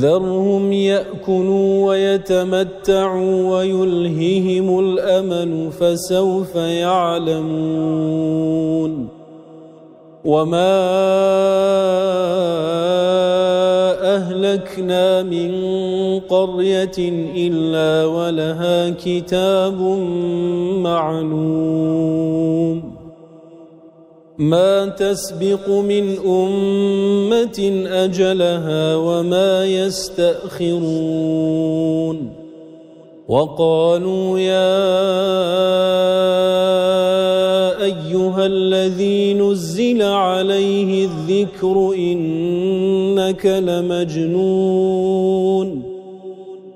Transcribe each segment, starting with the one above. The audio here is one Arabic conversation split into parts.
ذرهم يأكلوا ويتمتعوا ويلههم الأمل فسوف يعلمون وما أهلكنا من قرية إلا ولها كتاب معلوم ما تسبق من أمة أجلها وما يستأخرون. وقالوا يا أيها الذي نزل عليه الذكر إنك لمجنون.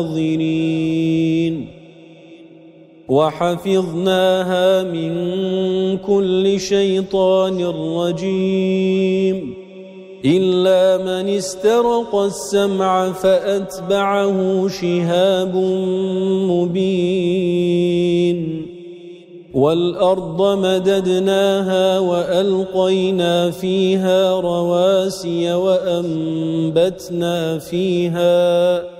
للناظرين وحفظناها من كل شيطان رجيم. إلا من استرق السمع فأتبعه شهاب مبين. والأرض مددناها وألقينا فيها رواسي وأنبتنا فيها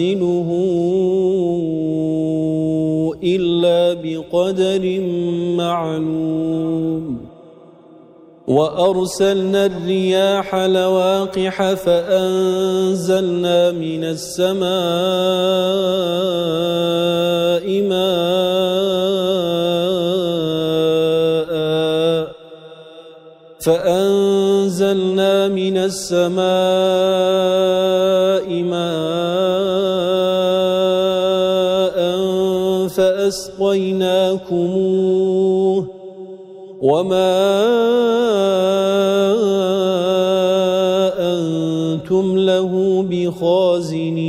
ننزله إلا بقدر معلوم. وأرسلنا الرياح لواقح فأنزلنا من السماء ماء فأنزلنا من السماء ماء. فأسقيناكموه وما أنتم له بخازنين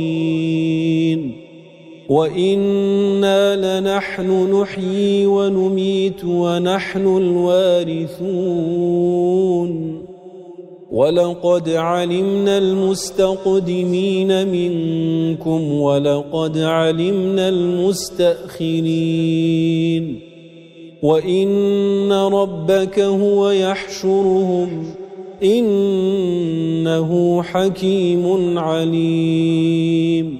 وإنا لنحن نحيي ونميت ونحن الوارثون ولقد علمنا المستقدمين منكم ولقد علمنا المستأخرين وَإِنَّ رَبَّكَ هُوَ يَحْشُرُهُمْ إِنَّهُ حَكِيمٌ عَلِيمٌ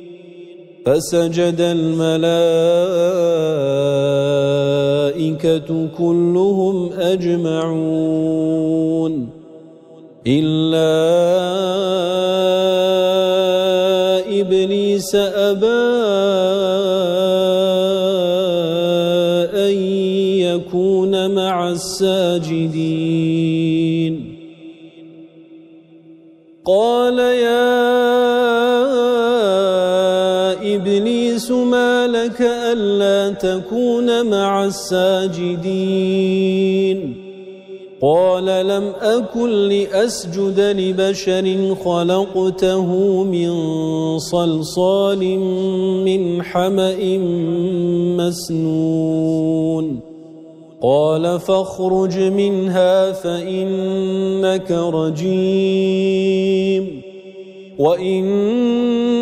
فسجد الملائكة كلهم أجمعون. إلا إبليس أبى أن يكون مع الساجدين. قال يا إبليس ما لك ألا تكون مع الساجدين. قال لم أكن لأسجد لبشر خلقته من صلصال من حمأ مسنون. قال فاخرج منها فإنك رجيم. وَإِنَّ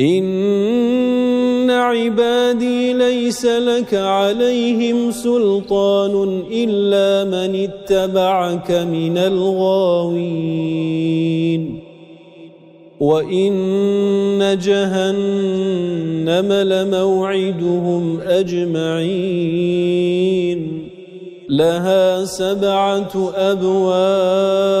إن عبادي ليس لك عليهم سلطان إلا من اتبعك من الغاوين وإن جهنم لموعدهم أجمعين لها سبعة أبواب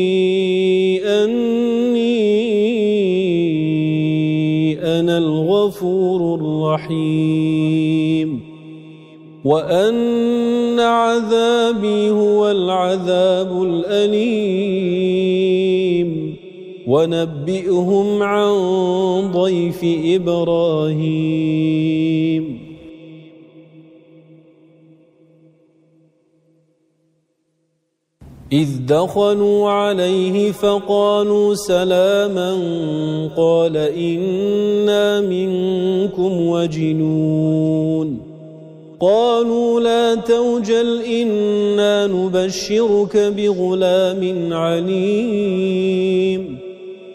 غَفُورٌ رَّحِيمٌ وَأَنَّ عَذَابِي هُوَ الْعَذَابُ الْأَلِيمُ. وَنَبِّئْهُمْ عَن ضَيْفِ إِبْرَاهِيمَ. إذ دخلوا عليه فقالوا سلاما قال إنا منكم وجنون. قالوا لا توجل إنا نبشرك بغلام عليم.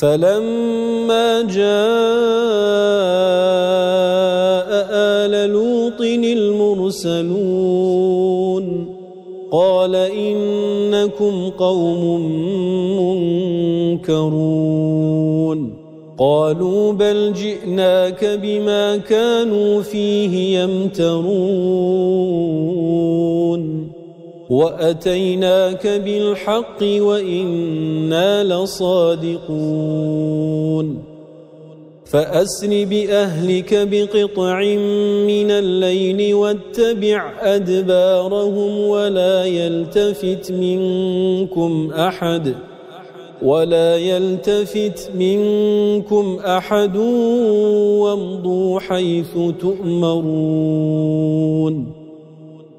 فلما جاء آل لوط المرسلون قال إنكم قوم منكرون قالوا بل جئناك بما كانوا فيه يمترون وأتيناك بالحق وإنا لصادقون. فأسر بأهلك بقطع من الليل واتبع أدبارهم ولا يلتفت منكم أحد ولا يلتفت منكم أحد وامضوا حيث تؤمرون.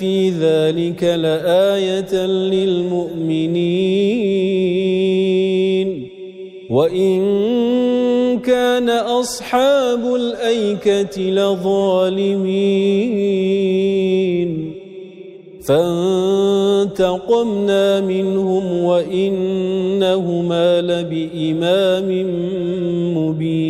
في ذلك لآية للمؤمنين. وإن كان أصحاب الأيكة لظالمين. فانتقمنا منهم وإنهما لبإمام مبين.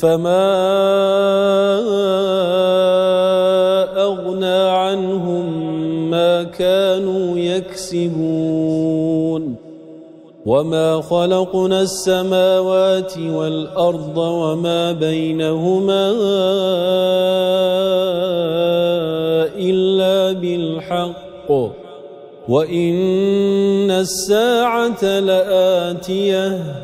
فما أغنى عنهم ما كانوا يكسبون وما خلقنا السماوات والأرض وما بينهما إلا بالحق وإن الساعة لآتية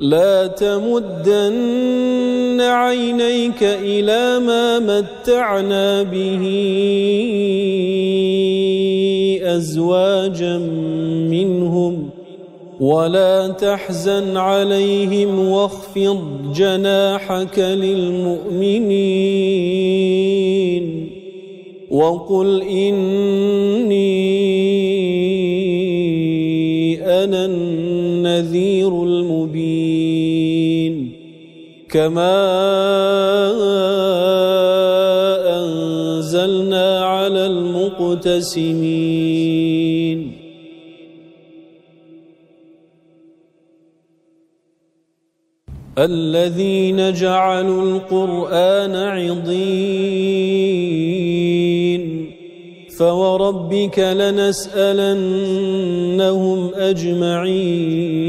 لا تمدن عينيك إلى ما متعنا به أزواجا منهم ولا تحزن عليهم واخفض جناحك للمؤمنين وقل إني أنا النذير كما أنزلنا على المقتسمين. الذين جعلوا القرآن عضين. فوربك لنسألنهم أجمعين.